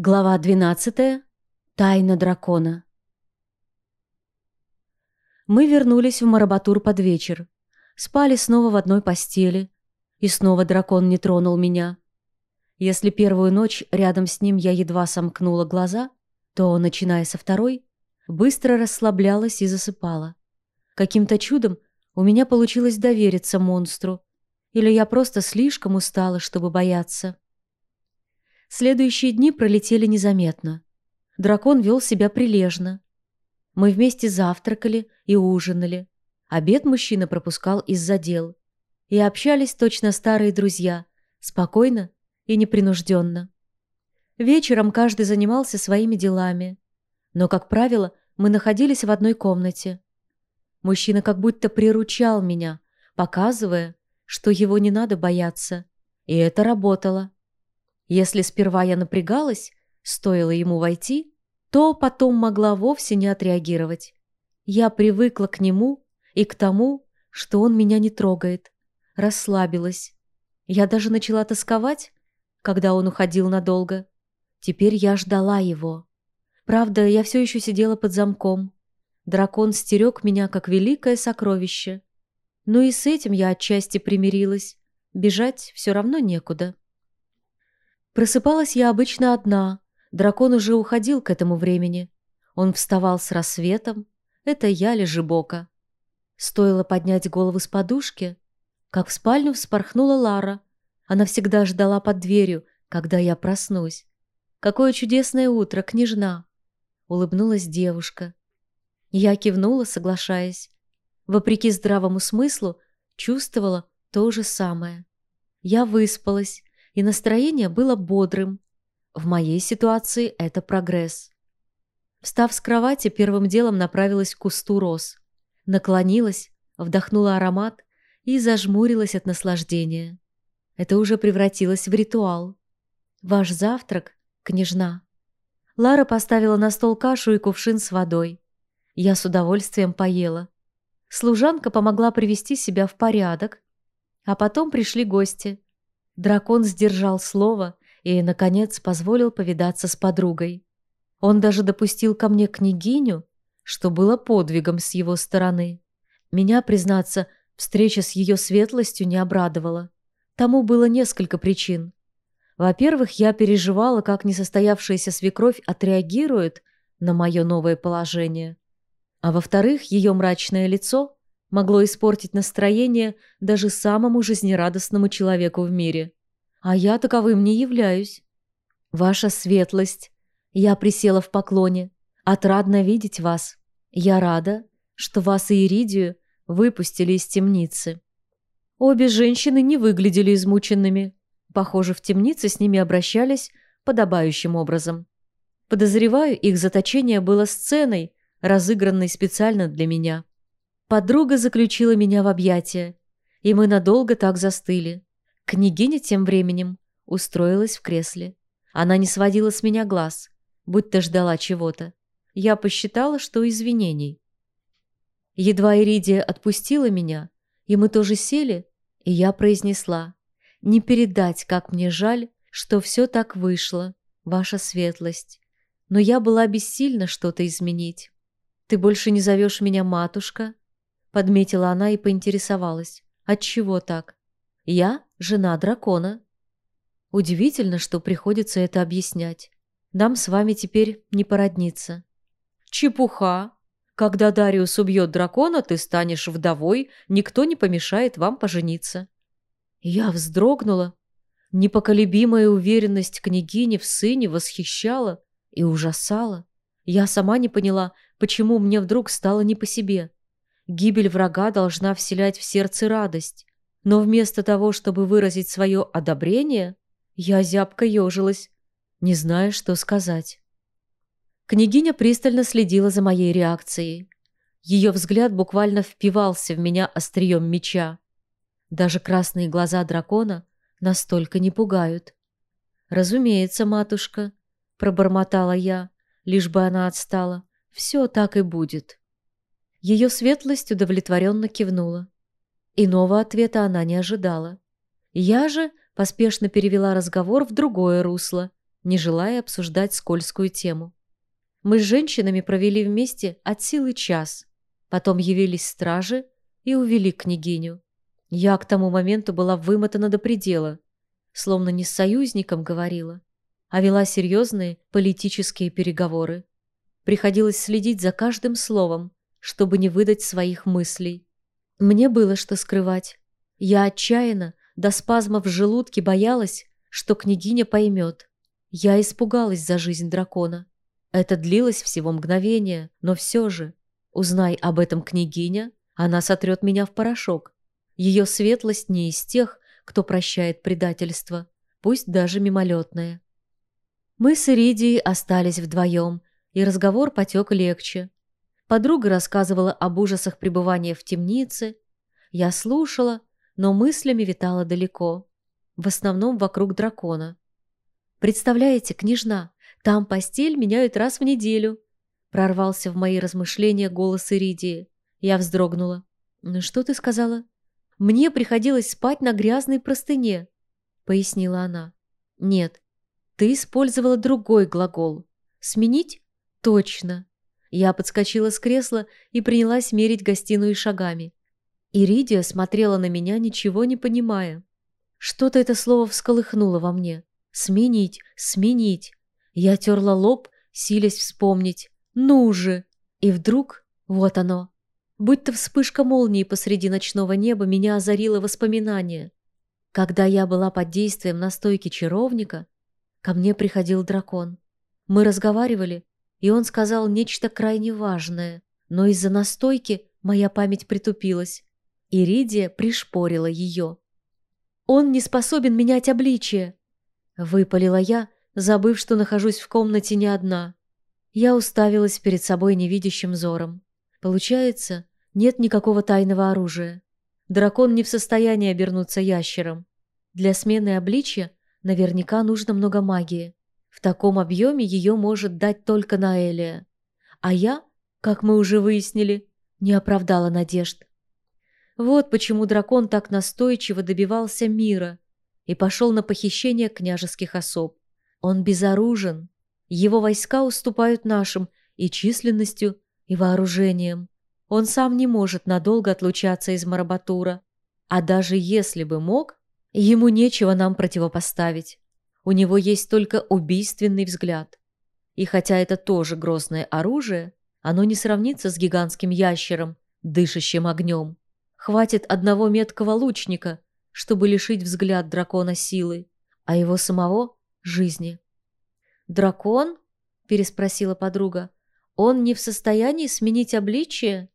Глава 12. Тайна дракона. Мы вернулись в Марабатур под вечер. Спали снова в одной постели. И снова дракон не тронул меня. Если первую ночь рядом с ним я едва сомкнула глаза, то, начиная со второй, быстро расслаблялась и засыпала. Каким-то чудом у меня получилось довериться монстру. Или я просто слишком устала, чтобы бояться. Следующие дни пролетели незаметно. Дракон вел себя прилежно. Мы вместе завтракали и ужинали. Обед мужчина пропускал из-за дел. И общались точно старые друзья, спокойно и непринужденно. Вечером каждый занимался своими делами. Но, как правило, мы находились в одной комнате. Мужчина как будто приручал меня, показывая, что его не надо бояться. И это работало. Если сперва я напрягалась, стоило ему войти, то потом могла вовсе не отреагировать. Я привыкла к нему и к тому, что он меня не трогает. Расслабилась. Я даже начала тосковать, когда он уходил надолго. Теперь я ждала его. Правда, я все еще сидела под замком. Дракон стерег меня, как великое сокровище. Но и с этим я отчасти примирилась. Бежать все равно некуда. Просыпалась я обычно одна. Дракон уже уходил к этому времени. Он вставал с рассветом. Это я лежебока. Стоило поднять голову с подушки, как в спальню вспорхнула Лара. Она всегда ждала под дверью, когда я проснусь. «Какое чудесное утро, княжна!» Улыбнулась девушка. Я кивнула, соглашаясь. Вопреки здравому смыслу, чувствовала то же самое. Я выспалась, и настроение было бодрым. В моей ситуации это прогресс. Встав с кровати, первым делом направилась к кусту роз. Наклонилась, вдохнула аромат и зажмурилась от наслаждения. Это уже превратилось в ритуал. «Ваш завтрак, княжна». Лара поставила на стол кашу и кувшин с водой. Я с удовольствием поела. Служанка помогла привести себя в порядок, а потом пришли гости. Дракон сдержал слово и, наконец, позволил повидаться с подругой. Он даже допустил ко мне княгиню, что было подвигом с его стороны. Меня, признаться, встреча с ее светлостью не обрадовала. Тому было несколько причин. Во-первых, я переживала, как несостоявшаяся свекровь отреагирует на мое новое положение. А во-вторых, ее мрачное лицо могло испортить настроение даже самому жизнерадостному человеку в мире. А я таковым не являюсь. Ваша светлость, я присела в поклоне. Отрадно видеть вас. Я рада, что вас и Иридию выпустили из темницы. Обе женщины не выглядели измученными. Похоже, в темнице с ними обращались подобающим образом. Подозреваю, их заточение было сценой, разыгранной специально для меня. Подруга заключила меня в объятия, и мы надолго так застыли. Княгиня тем временем устроилась в кресле. Она не сводила с меня глаз, будто ждала чего-то. Я посчитала, что извинений. Едва Иридия отпустила меня, и мы тоже сели, и я произнесла, «Не передать, как мне жаль, что все так вышло, ваша светлость. Но я была бессильна что-то изменить. Ты больше не зовешь меня матушка, Подметила она и поинтересовалась. Отчего так? Я жена дракона. Удивительно, что приходится это объяснять. Нам с вами теперь не породниться. Чепуха. Когда Дариус убьет дракона, ты станешь вдовой, никто не помешает вам пожениться. Я вздрогнула. Непоколебимая уверенность княгини в сыне восхищала и ужасала. Я сама не поняла, почему мне вдруг стало не по себе. Гибель врага должна вселять в сердце радость. Но вместо того, чтобы выразить свое одобрение, я зябко ежилась, не зная, что сказать. Княгиня пристально следила за моей реакцией. Ее взгляд буквально впивался в меня острием меча. Даже красные глаза дракона настолько не пугают. «Разумеется, матушка», — пробормотала я, лишь бы она отстала. «Все так и будет». Ее светлость удовлетворенно кивнула. Иного ответа она не ожидала. Я же поспешно перевела разговор в другое русло не желая обсуждать скользкую тему. Мы с женщинами провели вместе от силы час. Потом явились стражи и увели княгиню. Я к тому моменту была вымотана до предела, словно не с союзником говорила, а вела серьезные политические переговоры. Приходилось следить за каждым словом, чтобы не выдать своих мыслей. Мне было что скрывать. Я отчаянно, до спазмов в желудке боялась, что княгиня поймет. Я испугалась за жизнь дракона. Это длилось всего мгновение, но все же, узнай об этом княгиня, она сотрет меня в порошок. Ее светлость не из тех, кто прощает предательство, пусть даже мимолетное. Мы с Иридией остались вдвоем, и разговор потек легче. Подруга рассказывала об ужасах пребывания в темнице. Я слушала, но мыслями витала далеко, в основном вокруг дракона. «Представляете, княжна, там постель меняют раз в неделю», прорвался в мои размышления голос Иридии. Я вздрогнула. «Ну что ты сказала?» «Мне приходилось спать на грязной простыне», пояснила она. «Нет, ты использовала другой глагол. Сменить? Точно». Я подскочила с кресла и принялась мерить гостиную шагами. Иридия смотрела на меня, ничего не понимая. Что-то это слово всколыхнуло во мне. «Сменить, сменить». Я терла лоб, силясь вспомнить. «Ну же!» И вдруг, вот оно. Будь-то вспышка молнии посреди ночного неба меня озарило воспоминание. Когда я была под действием настойки чаровника, ко мне приходил дракон. Мы разговаривали, и он сказал нечто крайне важное, но из-за настойки моя память притупилась. Иридия пришпорила ее. «Он не способен менять обличие!» Выпалила я, забыв, что нахожусь в комнате не одна. Я уставилась перед собой невидящим взором. Получается, нет никакого тайного оружия. Дракон не в состоянии обернуться ящером. Для смены обличья наверняка нужно много магии. В таком объеме ее может дать только Наэлия. А я, как мы уже выяснили, не оправдала надежд. Вот почему дракон так настойчиво добивался мира и пошел на похищение княжеских особ. Он безоружен. Его войска уступают нашим и численностью, и вооружением. Он сам не может надолго отлучаться из Марабатура. А даже если бы мог, ему нечего нам противопоставить. У него есть только убийственный взгляд. И хотя это тоже грозное оружие, оно не сравнится с гигантским ящером, дышащим огнем. Хватит одного меткого лучника, чтобы лишить взгляд дракона силы, а его самого — жизни. «Дракон?» — переспросила подруга. «Он не в состоянии сменить обличие?»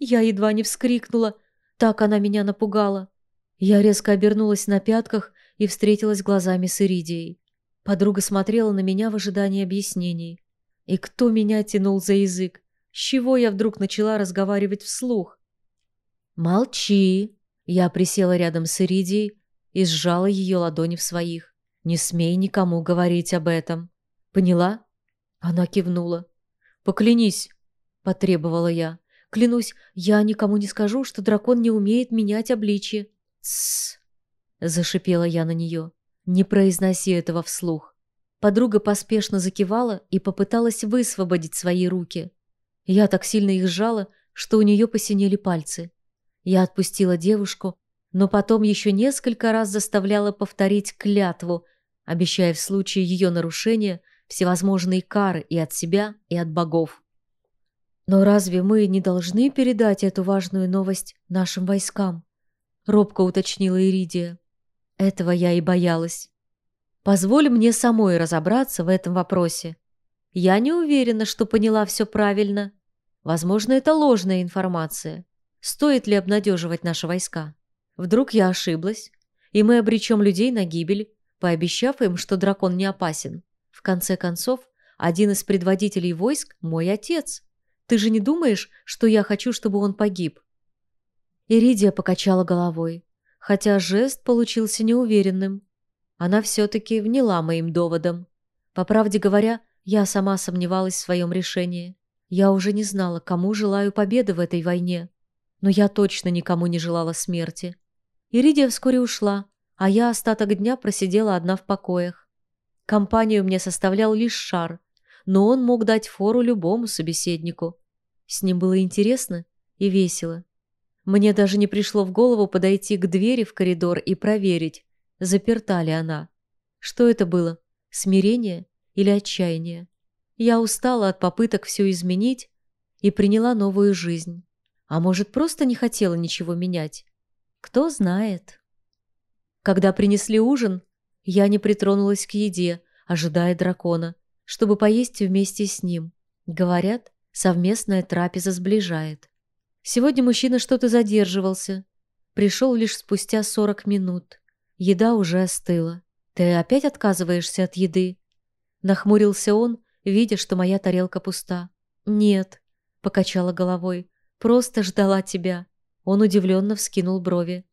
Я едва не вскрикнула, так она меня напугала. Я резко обернулась на пятках и встретилась глазами с Иридией. Подруга смотрела на меня в ожидании объяснений. И кто меня тянул за язык? С чего я вдруг начала разговаривать вслух? «Молчи!» Я присела рядом с Иридией и сжала ее ладони в своих. «Не смей никому говорить об этом. Поняла?» Она кивнула. «Поклянись!» – потребовала я. «Клянусь, я никому не скажу, что дракон не умеет менять обличье». «Тссс!» – зашипела я на нее. «Не произноси этого вслух». Подруга поспешно закивала и попыталась высвободить свои руки. Я так сильно их сжала, что у нее посинели пальцы. Я отпустила девушку, но потом еще несколько раз заставляла повторить клятву, обещая в случае ее нарушения всевозможные кары и от себя, и от богов. «Но разве мы не должны передать эту важную новость нашим войскам?» — робко уточнила Иридия. Этого я и боялась. «Позволь мне самой разобраться в этом вопросе. Я не уверена, что поняла все правильно. Возможно, это ложная информация. Стоит ли обнадеживать наши войска? Вдруг я ошиблась, и мы обречем людей на гибель, пообещав им, что дракон не опасен. В конце концов, один из предводителей войск – мой отец. Ты же не думаешь, что я хочу, чтобы он погиб?» Иридия покачала головой, хотя жест получился неуверенным. Она все-таки вняла моим доводом. По правде говоря, я сама сомневалась в своем решении. Я уже не знала, кому желаю победы в этой войне но я точно никому не желала смерти. Иридия вскоре ушла, а я остаток дня просидела одна в покоях. Компанию мне составлял лишь шар, но он мог дать фору любому собеседнику. С ним было интересно и весело. Мне даже не пришло в голову подойти к двери в коридор и проверить, заперта ли она. Что это было? Смирение или отчаяние? Я устала от попыток все изменить и приняла новую жизнь. А может, просто не хотела ничего менять? Кто знает. Когда принесли ужин, я не притронулась к еде, ожидая дракона, чтобы поесть вместе с ним. Говорят, совместная трапеза сближает. Сегодня мужчина что-то задерживался. Пришел лишь спустя сорок минут. Еда уже остыла. «Ты опять отказываешься от еды?» Нахмурился он, видя, что моя тарелка пуста. «Нет», — покачала головой, — «просто ждала тебя». Он удивленно вскинул брови.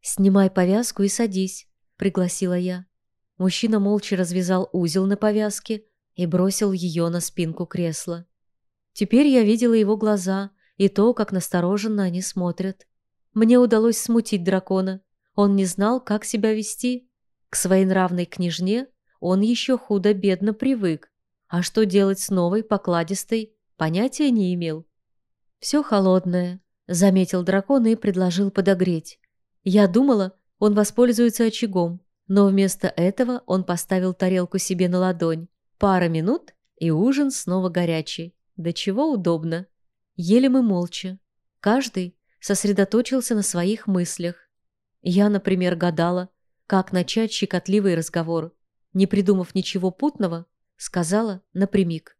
«Снимай повязку и садись», — пригласила я. Мужчина молча развязал узел на повязке и бросил ее на спинку кресла. Теперь я видела его глаза и то, как настороженно они смотрят. Мне удалось смутить дракона. Он не знал, как себя вести. К своей нравной княжне он еще худо-бедно привык, а что делать с новой, покладистой, понятия не имел. «Все холодное», — заметил дракон и предложил подогреть. Я думала, он воспользуется очагом, но вместо этого он поставил тарелку себе на ладонь. Пара минут, и ужин снова горячий. Да чего удобно. Ели мы молча. Каждый сосредоточился на своих мыслях. Я, например, гадала, как начать щекотливый разговор. Не придумав ничего путного, сказала напрямик.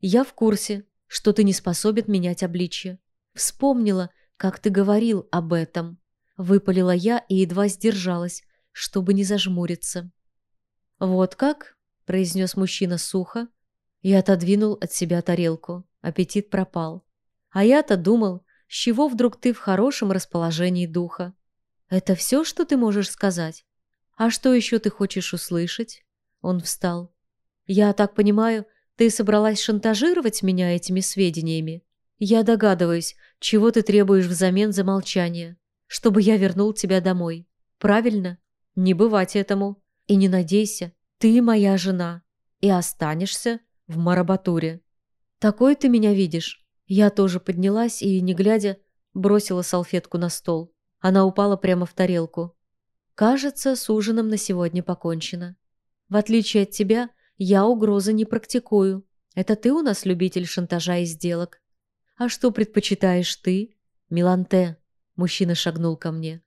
«Я в курсе, что ты не способен менять обличье. Вспомнила, как ты говорил об этом». Выпалила я и едва сдержалась, чтобы не зажмуриться. «Вот как?» – произнес мужчина сухо и отодвинул от себя тарелку. Аппетит пропал. А я-то думал, с чего вдруг ты в хорошем расположении духа? Это все, что ты можешь сказать? А что еще ты хочешь услышать? Он встал. Я так понимаю, ты собралась шантажировать меня этими сведениями? Я догадываюсь, чего ты требуешь взамен за молчание, чтобы я вернул тебя домой. Правильно? Не бывать этому. И не надейся, ты моя жена. И останешься в Марабатуре. Такой ты меня видишь. Я тоже поднялась и, не глядя, бросила салфетку на стол. Она упала прямо в тарелку. Кажется, с ужином на сегодня покончено. В отличие от тебя, я угрозы не практикую. Это ты у нас любитель шантажа и сделок. А что предпочитаешь ты? Миланте. Мужчина шагнул ко мне.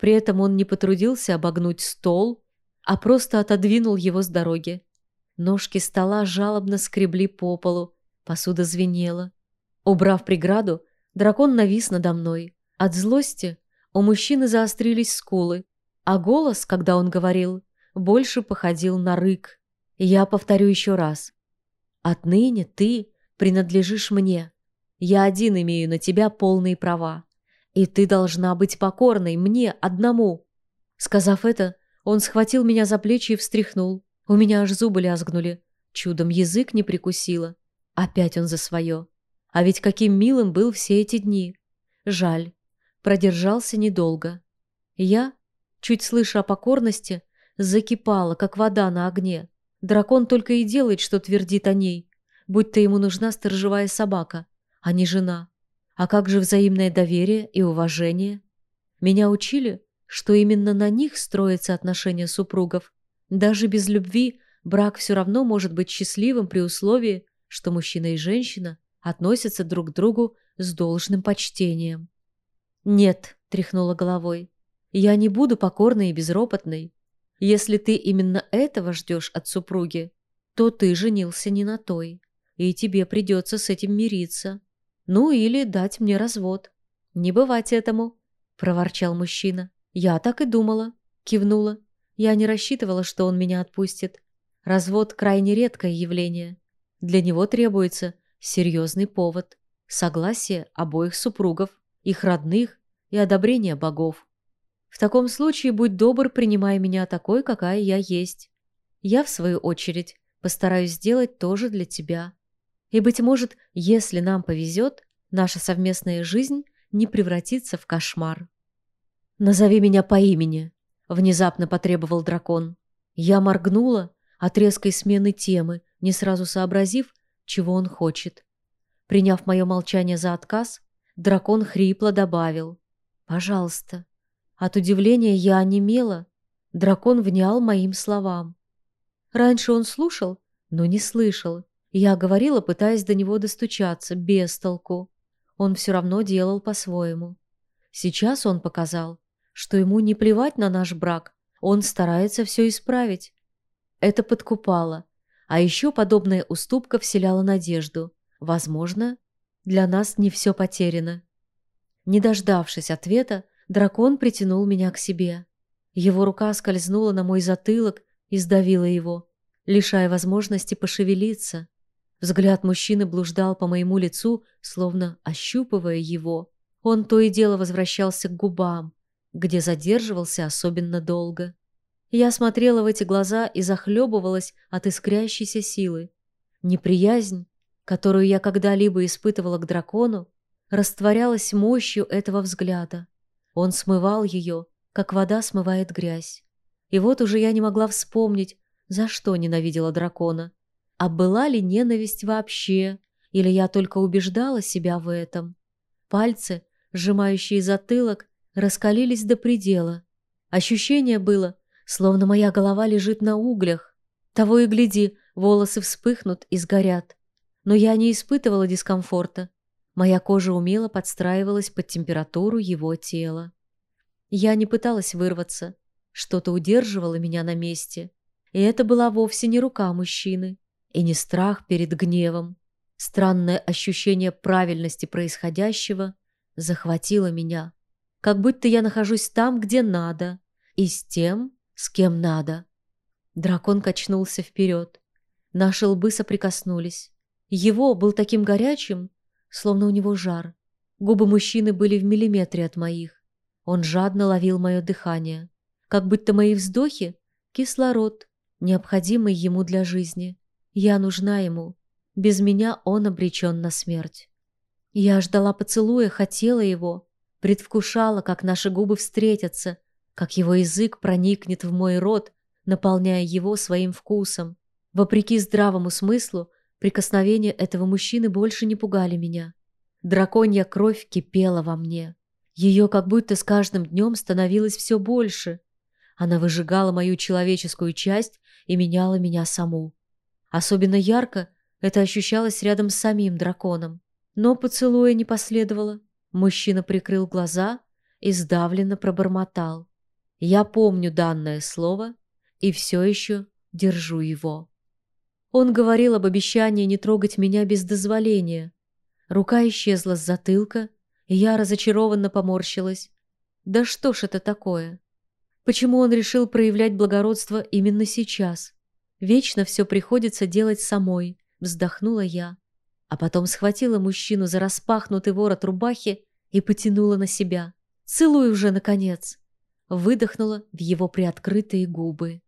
При этом он не потрудился обогнуть стол, а просто отодвинул его с дороги. Ножки стола жалобно скребли по полу, посуда звенела. Убрав преграду, дракон навис надо мной. От злости у мужчины заострились скулы, а голос, когда он говорил, больше походил на рык. Я повторю еще раз. «Отныне ты принадлежишь мне. Я один имею на тебя полные права. И ты должна быть покорной мне одному». Сказав это, он схватил меня за плечи и встряхнул. У меня аж зубы лязгнули. Чудом язык не прикусила. Опять он за свое. А ведь каким милым был все эти дни. Жаль. Продержался недолго. Я, чуть слыша о покорности, закипала, как вода на огне. Дракон только и делает, что твердит о ней, будь-то ему нужна сторожевая собака, а не жена. А как же взаимное доверие и уважение? Меня учили, что именно на них строятся отношения супругов. Даже без любви брак все равно может быть счастливым при условии, что мужчина и женщина относятся друг к другу с должным почтением. «Нет», — тряхнула головой, — «я не буду покорной и безропотной. Если ты именно этого ждешь от супруги, то ты женился не на той, и тебе придется с этим мириться. Ну или дать мне развод. Не бывать этому, проворчал мужчина. Я так и думала, кивнула. Я не рассчитывала, что он меня отпустит. Развод крайне редкое явление. Для него требуется серьезный повод, согласие обоих супругов, их родных и одобрение богов. В таком случае будь добр, принимай меня такой, какая я есть. Я, в свою очередь, постараюсь сделать то же для тебя. И, быть может, если нам повезет, наша совместная жизнь не превратится в кошмар. «Назови меня по имени», — внезапно потребовал дракон. Я моргнула, от резкой смены темы, не сразу сообразив, чего он хочет. Приняв мое молчание за отказ, дракон хрипло добавил «Пожалуйста». От удивления я онемела. Дракон внял моим словам. Раньше он слушал, но не слышал. Я говорила, пытаясь до него достучаться, без толку. Он все равно делал по-своему. Сейчас он показал, что ему не плевать на наш брак, он старается все исправить. Это подкупало, а еще подобная уступка вселяла надежду. Возможно, для нас не все потеряно. Не дождавшись ответа, дракон притянул меня к себе. Его рука скользнула на мой затылок и сдавила его, лишая возможности пошевелиться. Взгляд мужчины блуждал по моему лицу, словно ощупывая его. Он то и дело возвращался к губам, где задерживался особенно долго. Я смотрела в эти глаза и захлебывалась от искрящейся силы. Неприязнь, которую я когда-либо испытывала к дракону, растворялась мощью этого взгляда. Он смывал ее, как вода смывает грязь. И вот уже я не могла вспомнить, за что ненавидела дракона. А была ли ненависть вообще, или я только убеждала себя в этом? Пальцы, сжимающие затылок, раскалились до предела. Ощущение было, словно моя голова лежит на углях. Того и гляди, волосы вспыхнут и сгорят. Но я не испытывала дискомфорта. Моя кожа умело подстраивалась под температуру его тела. Я не пыталась вырваться. Что-то удерживало меня на месте. И это была вовсе не рука мужчины. И не страх перед гневом. Странное ощущение правильности происходящего захватило меня. Как будто я нахожусь там, где надо. И с тем, с кем надо. Дракон качнулся вперед. Наши лбы соприкоснулись. Его был таким горячим, словно у него жар. Губы мужчины были в миллиметре от моих. Он жадно ловил мое дыхание. Как будто мои вздохи — кислород, необходимый ему для жизни. Я нужна ему. Без меня он обречен на смерть. Я ждала поцелуя, хотела его, предвкушала, как наши губы встретятся, как его язык проникнет в мой рот, наполняя его своим вкусом. Вопреки здравому смыслу, прикосновения этого мужчины больше не пугали меня. Драконья кровь кипела во мне. Ее как будто с каждым днем становилось все больше. Она выжигала мою человеческую часть и меняла меня саму. Особенно ярко это ощущалось рядом с самим драконом. Но поцелуя не последовало. Мужчина прикрыл глаза и сдавленно пробормотал. Я помню данное слово и все еще держу его. Он говорил об обещании не трогать меня без дозволения. Рука исчезла с затылка, и я разочарованно поморщилась. Да что ж это такое? Почему он решил проявлять благородство именно сейчас? Вечно все приходится делать самой, вздохнула я. А потом схватила мужчину за распахнутый ворот рубахи и потянула на себя. Целуй уже, наконец! Выдохнула в его приоткрытые губы.